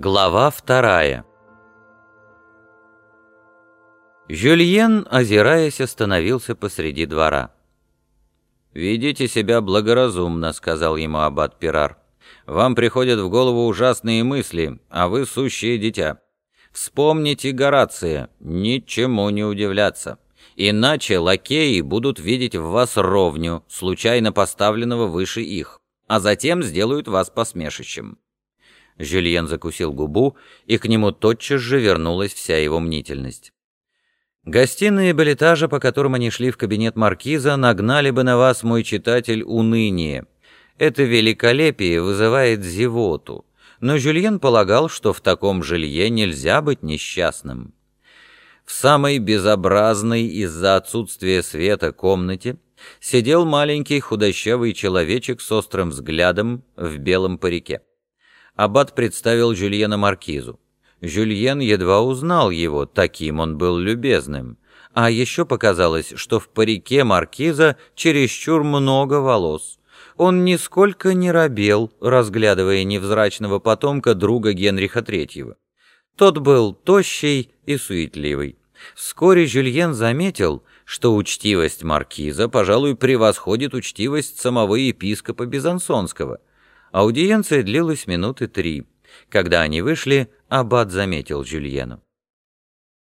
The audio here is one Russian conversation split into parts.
Глава вторая Жюльен, озираясь, остановился посреди двора. «Ведите себя благоразумно», — сказал ему аббат Пирар. «Вам приходят в голову ужасные мысли, а вы сущее дитя. Вспомните Горация, ничему не удивляться. Иначе лакеи будут видеть в вас ровню, случайно поставленного выше их, а затем сделают вас посмешищем». Жюльен закусил губу, и к нему тотчас же вернулась вся его мнительность. Гостиные билетажа, по которым они шли в кабинет маркиза, нагнали бы на вас, мой читатель, уныние. Это великолепие вызывает зевоту. Но Жюльен полагал, что в таком жилье нельзя быть несчастным. В самой безобразной из-за отсутствия света комнате сидел маленький худощавый человечек с острым взглядом в белом парике. Аббат представил Жюльена Маркизу. Жюльен едва узнал его, таким он был любезным. А еще показалось, что в парике Маркиза чересчур много волос. Он нисколько не робел, разглядывая невзрачного потомка друга Генриха Третьего. Тот был тощий и суетливый. Вскоре Жюльен заметил, что учтивость маркиза, пожалуй, превосходит учтивость самого епископа Безансонского — Аудиенция длилась минуты три. Когда они вышли, Аббат заметил Жюльену.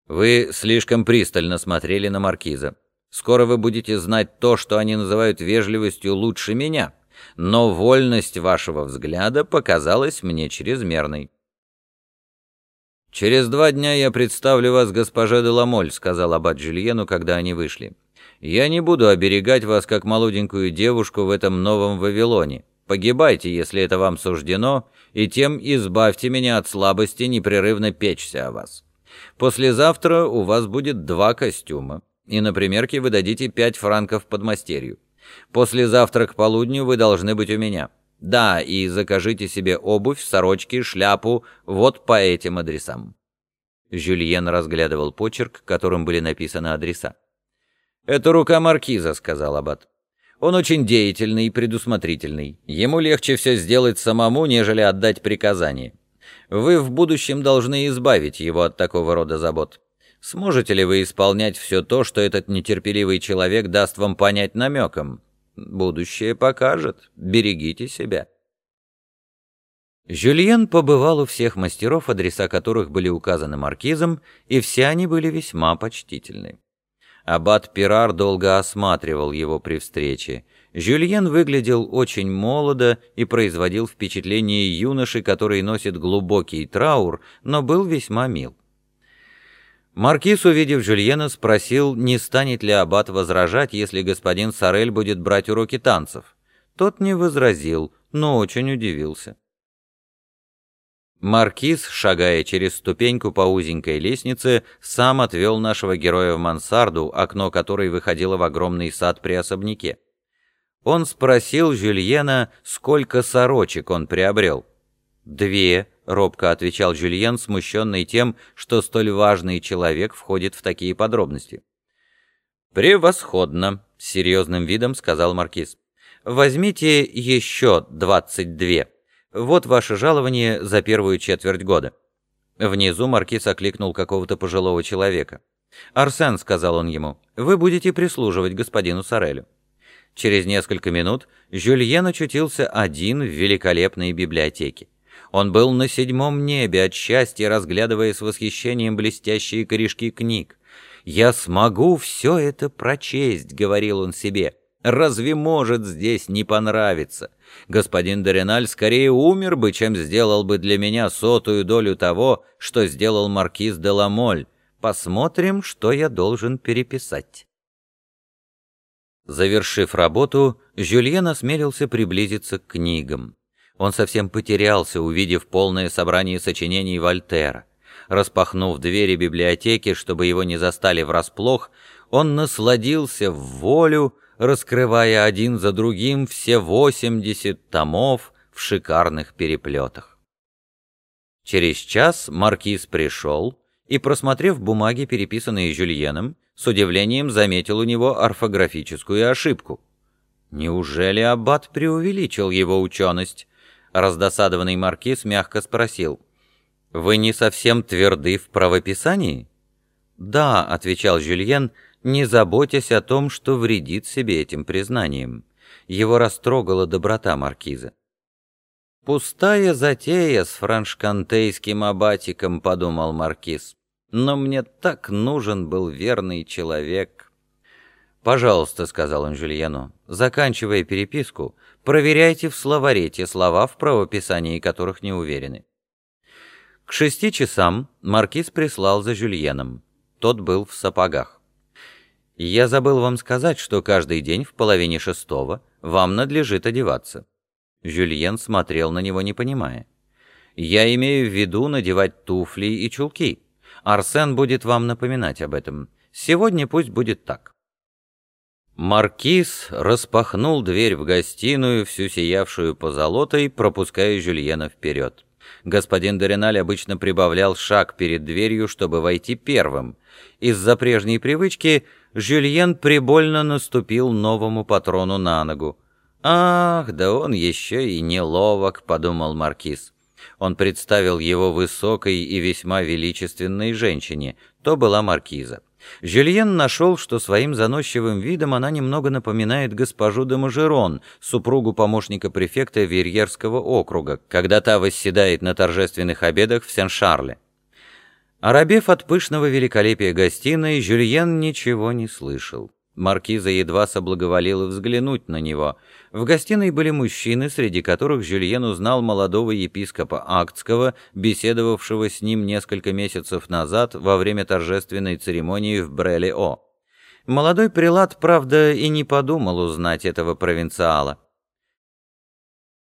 «Вы слишком пристально смотрели на маркиза. Скоро вы будете знать то, что они называют вежливостью лучше меня, но вольность вашего взгляда показалась мне чрезмерной». «Через два дня я представлю вас госпоже де Ламоль», — сказал Аббат Жюльену, когда они вышли. «Я не буду оберегать вас, как молоденькую девушку в этом новом Вавилоне. Погибайте, если это вам суждено, и тем избавьте меня от слабости непрерывно печься о вас. Послезавтра у вас будет два костюма, и на примерке вы дадите пять франков под мастерью. Послезавтра к полудню вы должны быть у меня. Да, и закажите себе обувь, сорочки, шляпу вот по этим адресам». Жюльен разглядывал почерк, которым были написаны адреса. «Это рука маркиза», — сказал Аббат. Он очень деятельный и предусмотрительный. Ему легче все сделать самому, нежели отдать приказание. Вы в будущем должны избавить его от такого рода забот. Сможете ли вы исполнять все то, что этот нетерпеливый человек даст вам понять намеком? Будущее покажет. Берегите себя. Жюльен побывал у всех мастеров, адреса которых были указаны маркизом, и все они были весьма почтительны. Аббат Пирар долго осматривал его при встрече. Жюльен выглядел очень молодо и производил впечатление юноши, который носит глубокий траур, но был весьма мил. Маркиз, увидев Жюльена, спросил, не станет ли аббат возражать, если господин Сорель будет брать уроки танцев. Тот не возразил, но очень удивился. Маркиз, шагая через ступеньку по узенькой лестнице, сам отвел нашего героя в мансарду, окно которой выходило в огромный сад при особняке. Он спросил Жюльена, сколько сорочек он приобрел. «Две», — робко отвечал Жюльен, смущенный тем, что столь важный человек входит в такие подробности. «Превосходно», — серьезным видом сказал Маркиз. «Возьмите еще двадцать две». Вот ваше жалование за первую четверть года». Внизу маркиз окликнул какого-то пожилого человека. «Арсен», — сказал он ему, — «вы будете прислуживать господину Сорелю». Через несколько минут Жюльен очутился один в великолепной библиотеке. Он был на седьмом небе от счастья, разглядывая с восхищением блестящие корешки книг. «Я смогу все это прочесть», — говорил он себе. «Разве может здесь не понравиться? господин Дориналь скорее умер бы, чем сделал бы для меня сотую долю того, что сделал маркиз де Ламоль. Посмотрим, что я должен переписать». Завершив работу, Жюльен осмелился приблизиться к книгам. Он совсем потерялся, увидев полное собрание сочинений Вольтера. Распахнув двери библиотеки, чтобы его не застали врасплох, он насладился в волю, раскрывая один за другим все 80 томов в шикарных переплетах. Через час маркиз пришел и, просмотрев бумаги, переписанные Жюльеном, с удивлением заметил у него орфографическую ошибку. Неужели аббат преувеличил его ученость? Раздосадованный маркиз мягко спросил. «Вы не совсем тверды в правописании?» «Да», — отвечал Жюльен, не заботясь о том, что вредит себе этим признанием. Его растрогала доброта маркиза. «Пустая затея с франшкантейским абатиком», — подумал маркиз. «Но мне так нужен был верный человек». «Пожалуйста», — сказал он Жюльену, — «заканчивая переписку, проверяйте в словаре те слова, в правописании которых не уверены». К шести часам маркиз прислал за Жюльеном. Тот был в сапогах. «Я забыл вам сказать, что каждый день в половине шестого вам надлежит одеваться». Жюльен смотрел на него, не понимая. «Я имею в виду надевать туфли и чулки. Арсен будет вам напоминать об этом. Сегодня пусть будет так». Маркиз распахнул дверь в гостиную, всю сиявшую позолотой, пропуская Жюльена вперед. Господин Дориналь обычно прибавлял шаг перед дверью, чтобы войти первым. Из-за прежней привычки Жюльен прибольно наступил новому патрону на ногу. «Ах, да он еще и неловок», — подумал Маркиз. Он представил его высокой и весьма величественной женщине. То была Маркиза. Жюльен нашел, что своим заносчивым видом она немного напоминает госпожу де Мажерон, супругу помощника префекта Верьерского округа, когда та восседает на торжественных обедах в Сен-Шарле. Оробев от пышного великолепия гостиной, Жюльен ничего не слышал. Маркиза едва соблаговолила взглянуть на него. В гостиной были мужчины, среди которых Жюльен узнал молодого епископа Актского, беседовавшего с ним несколько месяцев назад во время торжественной церемонии в Бреле-О. Молодой прилад, правда, и не подумал узнать этого провинциала.